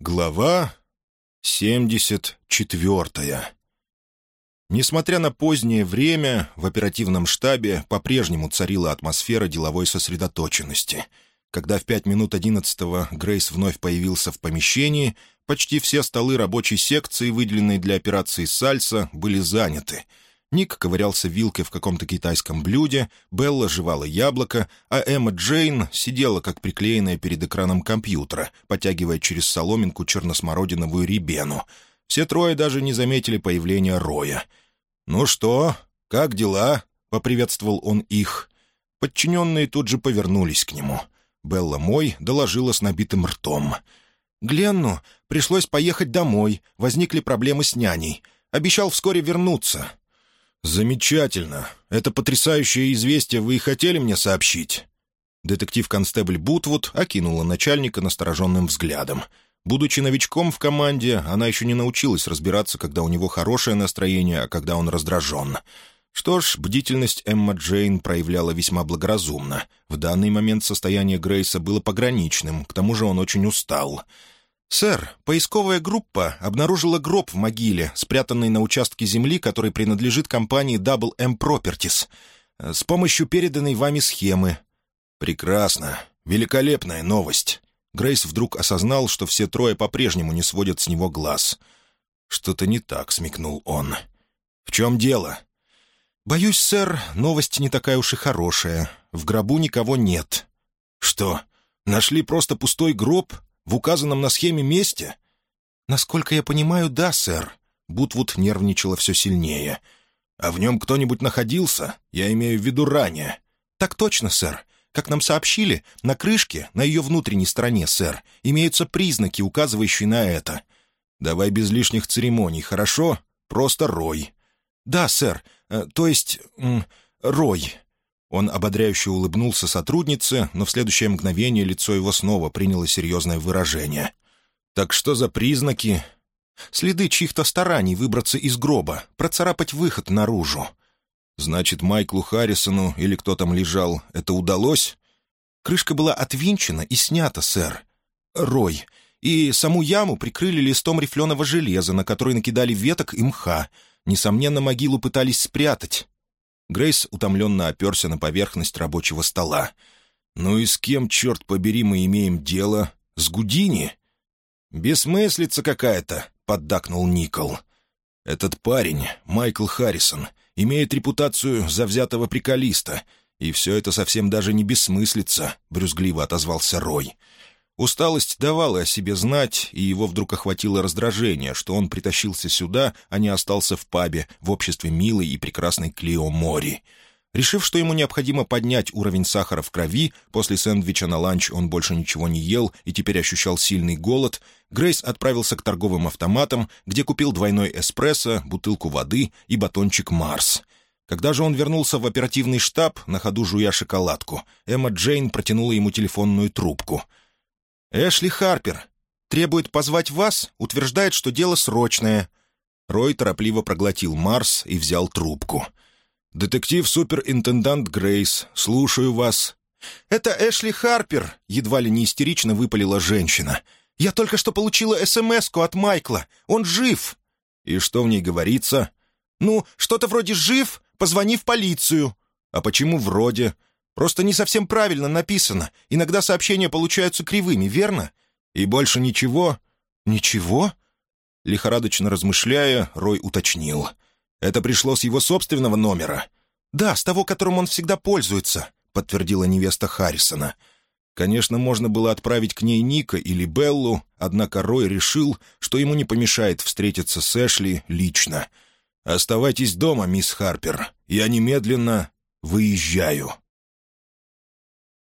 Глава 74 Несмотря на позднее время, в оперативном штабе по-прежнему царила атмосфера деловой сосредоточенности. Когда в пять минут одиннадцатого Грейс вновь появился в помещении, почти все столы рабочей секции, выделенные для операции «Сальса», были заняты — Ник ковырялся вилкой в каком-то китайском блюде, Белла жевала яблоко, а Эмма Джейн сидела как приклеенная перед экраном компьютера, потягивая через соломинку черносмородиновую ребену. Все трое даже не заметили появления Роя. «Ну что, как дела?» — поприветствовал он их. Подчиненные тут же повернулись к нему. Белла Мой доложила с набитым ртом. «Гленну пришлось поехать домой, возникли проблемы с няней. Обещал вскоре вернуться. «Замечательно. Это потрясающее известие вы и хотели мне сообщить?» Детектив-констебль Бутвуд окинула начальника настороженным взглядом. Будучи новичком в команде, она еще не научилась разбираться, когда у него хорошее настроение, а когда он раздражен. Что ж, бдительность Эмма Джейн проявляла весьма благоразумно. В данный момент состояние Грейса было пограничным, к тому же он очень устал. «Сэр, поисковая группа обнаружила гроб в могиле, спрятанный на участке земли, который принадлежит компании Double M Properties, э, с помощью переданной вами схемы». «Прекрасно. Великолепная новость». Грейс вдруг осознал, что все трое по-прежнему не сводят с него глаз. «Что-то не так», — смекнул он. «В чем дело?» «Боюсь, сэр, новость не такая уж и хорошая. В гробу никого нет». «Что, нашли просто пустой гроб?» В указанном на схеме месте?» «Насколько я понимаю, да, сэр». Бутвуд нервничала все сильнее. «А в нем кто-нибудь находился? Я имею в виду ранее». «Так точно, сэр. Как нам сообщили, на крышке, на ее внутренней стороне, сэр, имеются признаки, указывающие на это». «Давай без лишних церемоний, хорошо? Просто Рой». «Да, сэр. Э, то есть... М, Рой». Он ободряюще улыбнулся сотруднице, но в следующее мгновение лицо его снова приняло серьезное выражение. «Так что за признаки?» «Следы чьих-то стараний выбраться из гроба, процарапать выход наружу». «Значит, Майклу Харрисону или кто там лежал, это удалось?» «Крышка была отвинчена и снята, сэр. Рой. И саму яму прикрыли листом рифленого железа, на который накидали веток и мха. Несомненно, могилу пытались спрятать. Грейс утомленно оперся на поверхность рабочего стола. «Ну и с кем, черт побери, мы имеем дело? С Гудини?» «Бессмыслица какая-то», — поддакнул Никол. «Этот парень, Майкл Харрисон, имеет репутацию завзятого приколиста, и все это совсем даже не бессмыслица», — брюзгливо отозвался Рой. Усталость давала о себе знать, и его вдруг охватило раздражение, что он притащился сюда, а не остался в пабе в обществе милой и прекрасной Клио Мори. Решив, что ему необходимо поднять уровень сахара в крови, после сэндвича на ланч он больше ничего не ел и теперь ощущал сильный голод, Грейс отправился к торговым автоматам, где купил двойной эспрессо, бутылку воды и батончик «Марс». Когда же он вернулся в оперативный штаб, на ходу жуя шоколадку, Эмма Джейн протянула ему телефонную трубку — «Эшли Харпер. Требует позвать вас, утверждает, что дело срочное». Рой торопливо проглотил Марс и взял трубку. «Детектив-суперинтендант Грейс, слушаю вас». «Это Эшли Харпер», — едва ли не истерично выпалила женщина. «Я только что получила смс от Майкла. Он жив». «И что в ней говорится?» «Ну, что-то вроде «жив», позвони в полицию». «А почему вроде?» Просто не совсем правильно написано. Иногда сообщения получаются кривыми, верно? И больше ничего?» «Ничего?» Лихорадочно размышляя, Рой уточнил. «Это пришло с его собственного номера?» «Да, с того, которым он всегда пользуется», — подтвердила невеста Харрисона. Конечно, можно было отправить к ней Ника или Беллу, однако Рой решил, что ему не помешает встретиться с Эшли лично. «Оставайтесь дома, мисс Харпер. Я немедленно выезжаю».